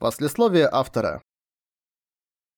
Послесловие автора.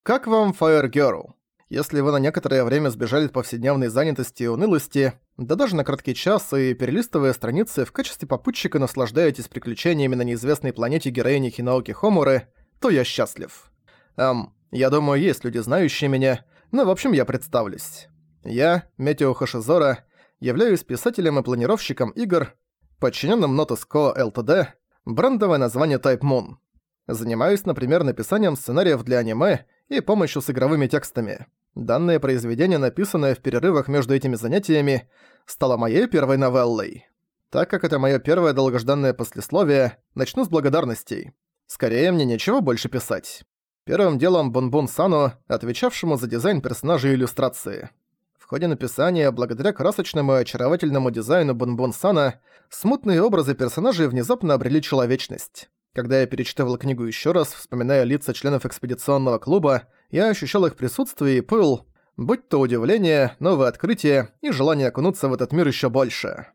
Как вам Fire Girl? Если вы на некоторое время сбежали от повседневной занятости и унылости, да даже на краткий час и перелистывая страницы в качестве попутчика наслаждаетесь приключениями на неизвестной планете героини Хинаоки Хомуры, то я счастлив. Эм, я думаю, есть люди, знающие меня, но в общем я представлюсь. Я, Метео Хашизора, являюсь писателем и планировщиком игр, подчиненным Notice Co. Ltd., брендовое название Type Moon. Занимаюсь, например, написанием сценариев для аниме и помощью с игровыми текстами. Данное произведение, написанное в перерывах между этими занятиями, стало моей первой новеллой. Так как это моё первое долгожданное послесловие, начну с благодарностей. Скорее, мне нечего больше писать. Первым делом Бунбун Сану, отвечавшему за дизайн персонажей и иллюстрации. В ходе написания, благодаря красочному и очаровательному дизайну Бунбун Сана, смутные образы персонажей внезапно обрели человечность. Когда я перечитывал книгу еще раз, вспоминая лица членов экспедиционного клуба, я ощущал их присутствие и пыл, будь то удивление, новое открытие и желание окунуться в этот мир еще больше.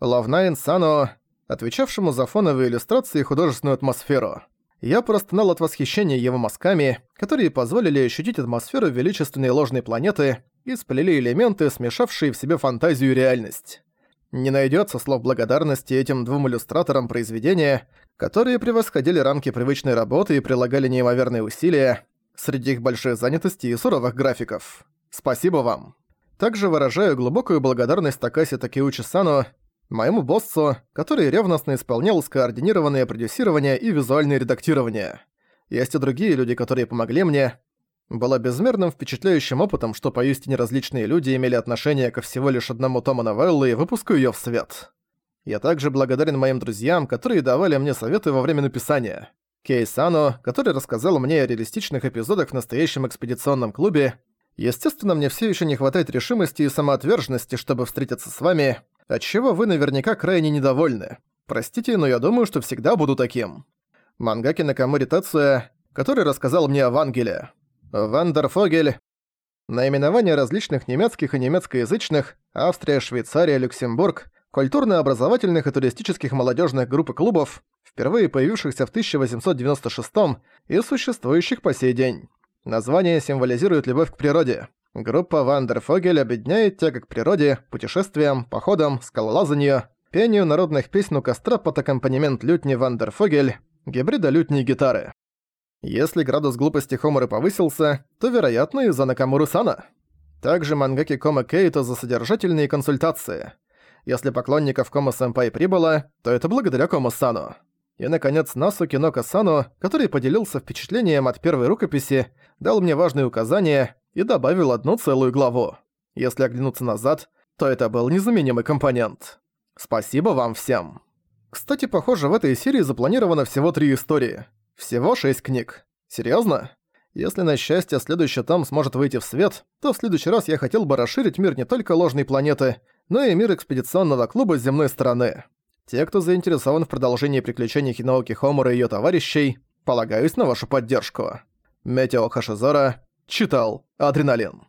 Лавнайн Сано, отвечавшему за фоновые иллюстрации и художественную атмосферу. Я простонал от восхищения его мазками, которые позволили ощутить атмосферу величественной ложной планеты и сплели элементы, смешавшие в себе фантазию и реальность. Не найдется слов благодарности этим двум иллюстраторам произведения, которые превосходили рамки привычной работы и прилагали неимоверные усилия среди их большой занятости и суровых графиков. Спасибо вам. Также выражаю глубокую благодарность Такаси Такеучи Сано, моему боссу, который ревностно исполнял скоординированное продюсирование и визуальное редактирование. Есть и другие люди, которые помогли мне. Было безмерным впечатляющим опытом, что поистине различные люди имели отношение ко всего лишь одному тому новеллы и выпуску её в свет. Я также благодарен моим друзьям, которые давали мне советы во время написания. Кей Сано, который рассказал мне о реалистичных эпизодах в настоящем экспедиционном клубе. Естественно, мне все еще не хватает решимости и самоотверженности, чтобы встретиться с вами, отчего вы наверняка крайне недовольны. Простите, но я думаю, что всегда буду таким. Мангаки Накамури Тацуя, который рассказал мне о Вангеле. Вандерфогель. Наименование различных немецких и немецкоязычных, Австрия, Швейцария, Люксембург, культурно-образовательных и туристических молодежных групп и клубов, впервые появившихся в 1896 и существующих по сей день. Название символизирует любовь к природе. Группа Вандерфогель объединяет тягу к природе, путешествиям, походам, скалолазанию, пению народных песен у костра под аккомпанемент лютни Вандерфогель, гибрида лютни и гитары. Если градус глупости Хоморы повысился, то, вероятно, из-за Накамуры Сана. Также мангаки Кома Кейто за содержательные консультации – если поклонников Кома-сэмпай прибыло, то это благодаря Кома-сану. И, наконец, Насу Кинока-сану, который поделился впечатлением от первой рукописи, дал мне важные указания и добавил одну целую главу. Если оглянуться назад, то это был незаменимый компонент. Спасибо вам всем. Кстати, похоже, в этой серии запланировано всего три истории. Всего шесть книг. Серьезно? Если на счастье следующий том сможет выйти в свет, то в следующий раз я хотел бы расширить мир не только ложной планеты, но и мир экспедиционного клуба с земной стороны. Те, кто заинтересован в продолжении приключений Хинаоки Хомура и её товарищей, полагаюсь на вашу поддержку. Метео Хашизора читал «Адреналин».